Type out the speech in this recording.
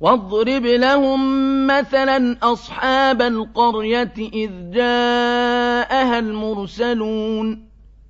واضرب لهم مثلا أصحاب القرية إذ جاءها المرسلون.